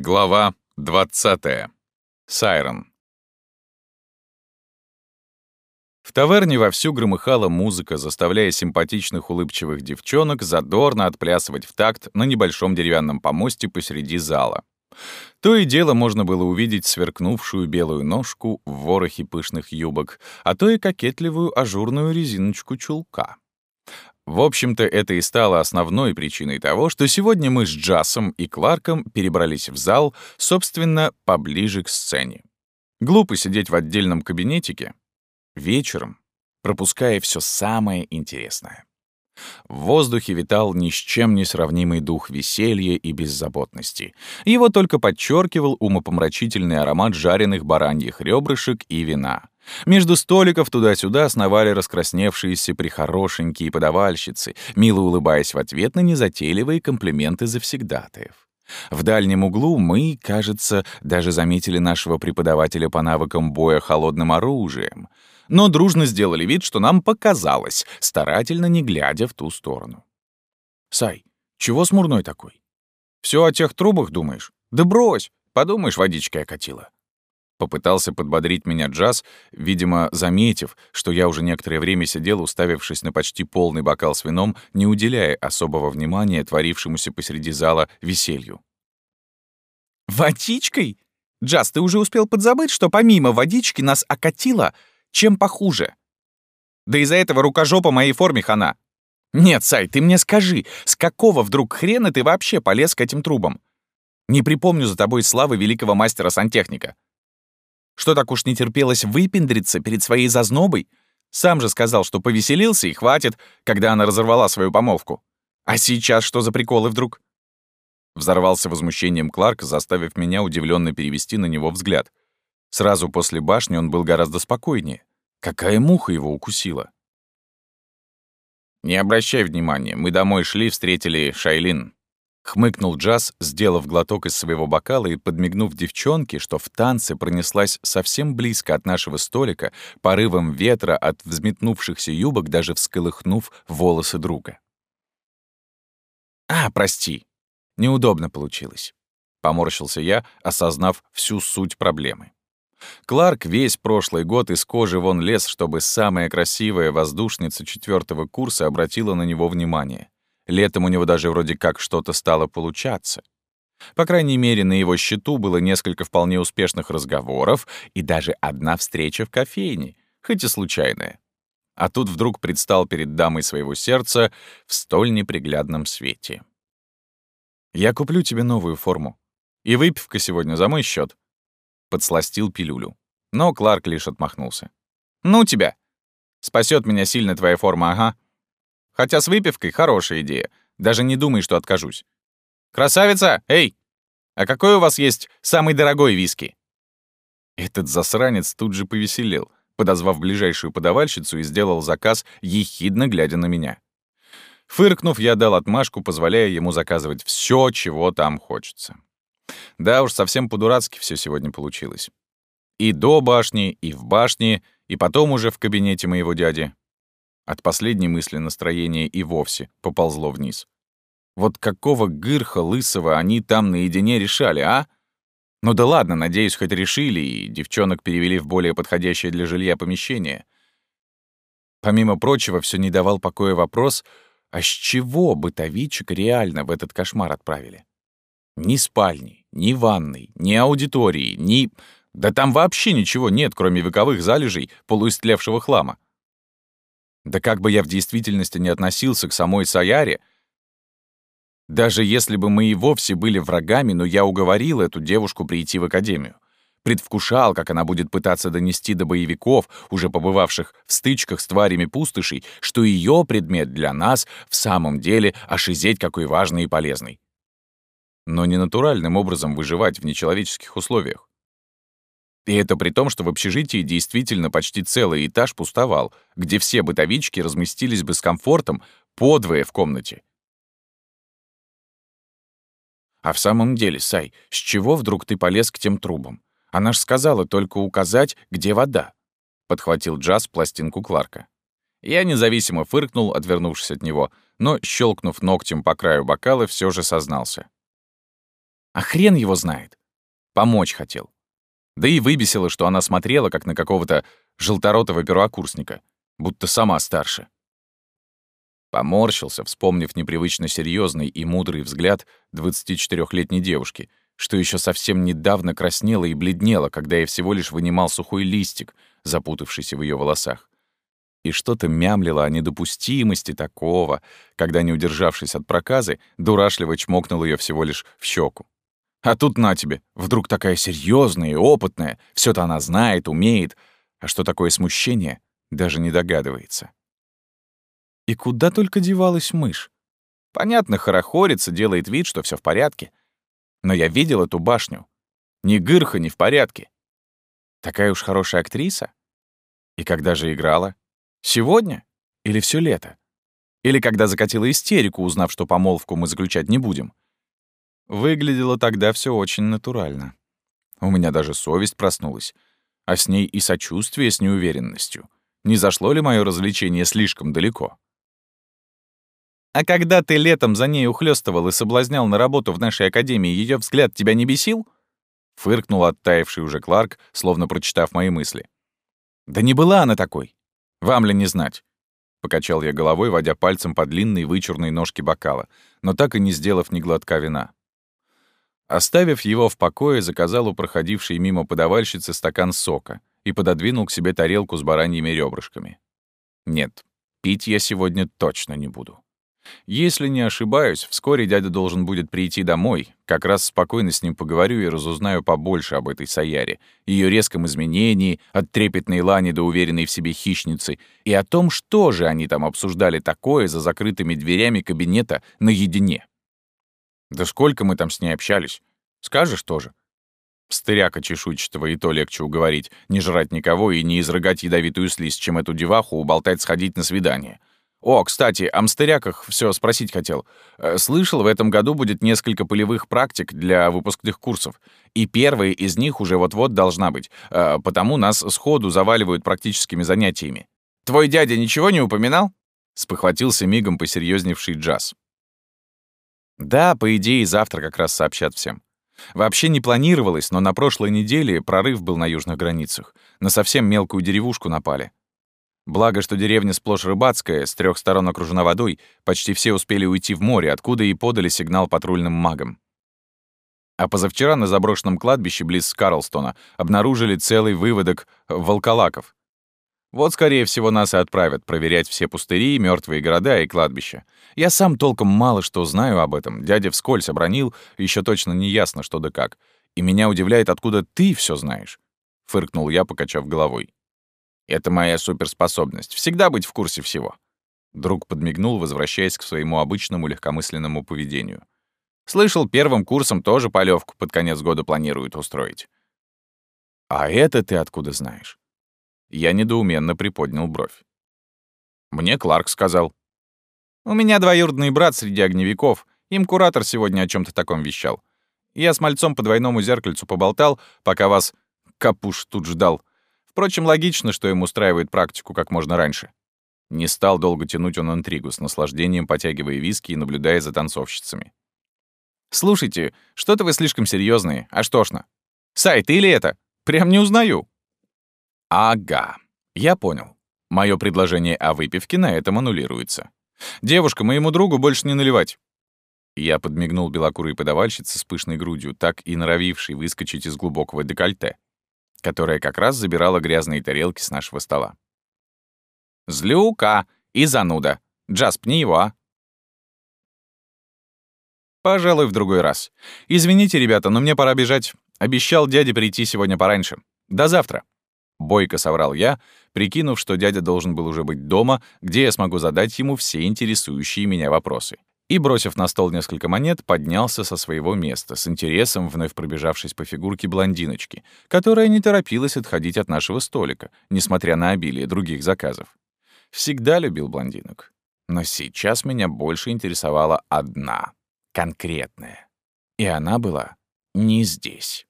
Глава 20. Сайрон. В таверне вовсю громыхала музыка, заставляя симпатичных улыбчивых девчонок задорно отплясывать в такт на небольшом деревянном помосте посреди зала. То и дело можно было увидеть сверкнувшую белую ножку в ворохе пышных юбок, а то и кокетливую ажурную резиночку чулка. В общем-то, это и стало основной причиной того, что сегодня мы с Джасом и Кларком перебрались в зал, собственно, поближе к сцене. Глупо сидеть в отдельном кабинетике вечером, пропуская все самое интересное. В воздухе витал ни с чем не сравнимый дух веселья и беззаботности. Его только подчеркивал умопомрачительный аромат жареных бараньих ребрышек и вина. Между столиков туда-сюда сновали раскрасневшиеся прихорошенькие подавальщицы, мило улыбаясь в ответ на незатейливые комплименты завсегдатаев. В дальнем углу мы, кажется, даже заметили нашего преподавателя по навыкам боя холодным оружием, но дружно сделали вид, что нам показалось, старательно не глядя в ту сторону. «Сай, чего смурной такой? Все о тех трубах думаешь? Да брось, подумаешь, водичкой окатила». Попытался подбодрить меня джаз, видимо, заметив, что я уже некоторое время сидел, уставившись на почти полный бокал с вином, не уделяя особого внимания творившемуся посреди зала веселью. «Водичкой? Джаз, ты уже успел подзабыть, что помимо водички нас окатило чем похуже? Да из-за этого рукожопа моей форме хана. Нет, Сай, ты мне скажи, с какого вдруг хрена ты вообще полез к этим трубам? Не припомню за тобой славы великого мастера-сантехника. Что так уж не терпелось выпендриться перед своей зазнобой? Сам же сказал, что повеселился и хватит, когда она разорвала свою помолвку. А сейчас что за приколы вдруг? Взорвался возмущением Кларк, заставив меня удивленно перевести на него взгляд. Сразу после башни он был гораздо спокойнее. Какая муха его укусила? «Не обращай внимания, мы домой шли, встретили Шайлин», Хмыкнул Джаз, сделав глоток из своего бокала и подмигнув девчонке, что в танце пронеслась совсем близко от нашего столика, порывом ветра от взметнувшихся юбок, даже всколыхнув волосы друга. «А, прости, неудобно получилось», — поморщился я, осознав всю суть проблемы. Кларк весь прошлый год из кожи вон лез, чтобы самая красивая воздушница четвертого курса обратила на него внимание — Летом у него даже вроде как что-то стало получаться. По крайней мере, на его счету было несколько вполне успешных разговоров и даже одна встреча в кофейне, хоть и случайная. А тут вдруг предстал перед дамой своего сердца в столь неприглядном свете. «Я куплю тебе новую форму. И выпивка сегодня за мой счет. Подсластил пилюлю. Но Кларк лишь отмахнулся. «Ну тебя! Спасет меня сильно твоя форма, ага. Хотя с выпивкой хорошая идея. Даже не думай, что откажусь. «Красавица! Эй! А какой у вас есть самый дорогой виски?» Этот засранец тут же повеселел, подозвав ближайшую подавальщицу и сделал заказ, ехидно глядя на меня. Фыркнув, я дал отмашку, позволяя ему заказывать все, чего там хочется. Да уж, совсем по-дурацки все сегодня получилось. И до башни, и в башне, и потом уже в кабинете моего дяди. От последней мысли настроение и вовсе поползло вниз. Вот какого гырха лысого они там наедине решали, а? Ну да ладно, надеюсь, хоть решили, и девчонок перевели в более подходящее для жилья помещение. Помимо прочего, все не давал покоя вопрос, а с чего бытовичек реально в этот кошмар отправили? Ни спальни, ни ванной, ни аудитории, ни... Да там вообще ничего нет, кроме вековых залежей полуистлевшего хлама. Да как бы я в действительности не относился к самой Саяре, даже если бы мы и вовсе были врагами, но я уговорил эту девушку прийти в академию. Предвкушал, как она будет пытаться донести до боевиков, уже побывавших в стычках с тварями пустошей, что ее предмет для нас в самом деле ошизеть какой важный и полезный. Но не натуральным образом выживать в нечеловеческих условиях. И это при том, что в общежитии действительно почти целый этаж пустовал, где все бытовички разместились бы с комфортом подвое в комнате. А в самом деле, Сай, с чего вдруг ты полез к тем трубам? Она ж сказала только указать, где вода. Подхватил Джаз пластинку Кларка. Я независимо фыркнул, отвернувшись от него, но, щелкнув ногтем по краю бокала, все же сознался. А хрен его знает. Помочь хотел. Да и выбесило, что она смотрела, как на какого-то желторотого первокурсника, будто сама старше. Поморщился, вспомнив непривычно серьезный и мудрый взгляд 24-летней девушки, что еще совсем недавно краснела и бледнела, когда я всего лишь вынимал сухой листик, запутавшийся в ее волосах. И что-то мямлило о недопустимости такого, когда, не удержавшись от проказы, дурашливо чмокнул ее всего лишь в щеку. А тут на тебе, вдруг такая серьезная и опытная, все то она знает, умеет, а что такое смущение, даже не догадывается. И куда только девалась мышь? Понятно, хорохорится, делает вид, что все в порядке. Но я видел эту башню. Ни гырха, ни в порядке. Такая уж хорошая актриса. И когда же играла? Сегодня? Или все лето? Или когда закатила истерику, узнав, что помолвку мы заключать не будем? Выглядело тогда все очень натурально. У меня даже совесть проснулась. А с ней и сочувствие с неуверенностью. Не зашло ли мое развлечение слишком далеко? А когда ты летом за ней ухлёстывал и соблазнял на работу в нашей академии, ее взгляд тебя не бесил? Фыркнул оттаивший уже Кларк, словно прочитав мои мысли. Да не была она такой. Вам ли не знать? Покачал я головой, водя пальцем по длинной вычурной ножке бокала, но так и не сделав ни глотка вина. Оставив его в покое, заказал у проходившей мимо подавальщицы стакан сока и пододвинул к себе тарелку с бараньими ребрышками. Нет, пить я сегодня точно не буду. Если не ошибаюсь, вскоре дядя должен будет прийти домой. Как раз спокойно с ним поговорю и разузнаю побольше об этой Саяре, ее резком изменении, от трепетной лани до уверенной в себе хищницы, и о том, что же они там обсуждали такое за закрытыми дверями кабинета наедине. Да сколько мы там с ней общались? Скажешь тоже? Стыряка чешуйчатого и то легче уговорить, не жрать никого и не изрыгать ядовитую слизь, чем эту деваху уболтать сходить на свидание. О, кстати, о мстыряках все спросить хотел. Э, слышал, в этом году будет несколько полевых практик для выпускных курсов. И первая из них уже вот-вот должна быть. Э, потому нас сходу заваливают практическими занятиями. Твой дядя ничего не упоминал? Спохватился мигом посерьезневший джаз. Да, по идее, завтра как раз сообщат всем. Вообще не планировалось, но на прошлой неделе прорыв был на южных границах. На совсем мелкую деревушку напали. Благо, что деревня сплошь рыбацкая, с трех сторон окружена водой, почти все успели уйти в море, откуда и подали сигнал патрульным магам. А позавчера на заброшенном кладбище близ Карлстона обнаружили целый выводок волколаков. Вот, скорее всего, нас и отправят проверять все пустыри, мертвые города и кладбища. Я сам толком мало что знаю об этом. Дядя вскользь обронил, еще точно не ясно, что да как. И меня удивляет, откуда ты все знаешь. Фыркнул я, покачав головой. Это моя суперспособность — всегда быть в курсе всего. Друг подмигнул, возвращаясь к своему обычному легкомысленному поведению. Слышал, первым курсом тоже полевку под конец года планируют устроить. А это ты откуда знаешь? Я недоуменно приподнял бровь. Мне Кларк сказал. У меня двоюродный брат среди огневиков. Им куратор сегодня о чем то таком вещал. Я с мальцом по двойному зеркальцу поболтал, пока вас Капуш тут ждал. Впрочем, логично, что им устраивает практику как можно раньше. Не стал долго тянуть он интригу, с наслаждением потягивая виски и наблюдая за танцовщицами. «Слушайте, что-то вы слишком серьезные, аж тошно. Сай, ты или это? Прям не узнаю». «Ага, я понял. Мое предложение о выпивке на этом аннулируется. Девушка, моему другу больше не наливать». Я подмигнул белокурой подавальщице с пышной грудью, так и норовившей выскочить из глубокого декольте которая как раз забирала грязные тарелки с нашего стола. «Злюка и зануда. Джаз, пни его, а?» «Пожалуй, в другой раз. Извините, ребята, но мне пора бежать. Обещал дяде прийти сегодня пораньше. До завтра». Бойко соврал я, прикинув, что дядя должен был уже быть дома, где я смогу задать ему все интересующие меня вопросы и, бросив на стол несколько монет, поднялся со своего места, с интересом вновь пробежавшись по фигурке блондиночки, которая не торопилась отходить от нашего столика, несмотря на обилие других заказов. Всегда любил блондинок. Но сейчас меня больше интересовала одна, конкретная. И она была не здесь.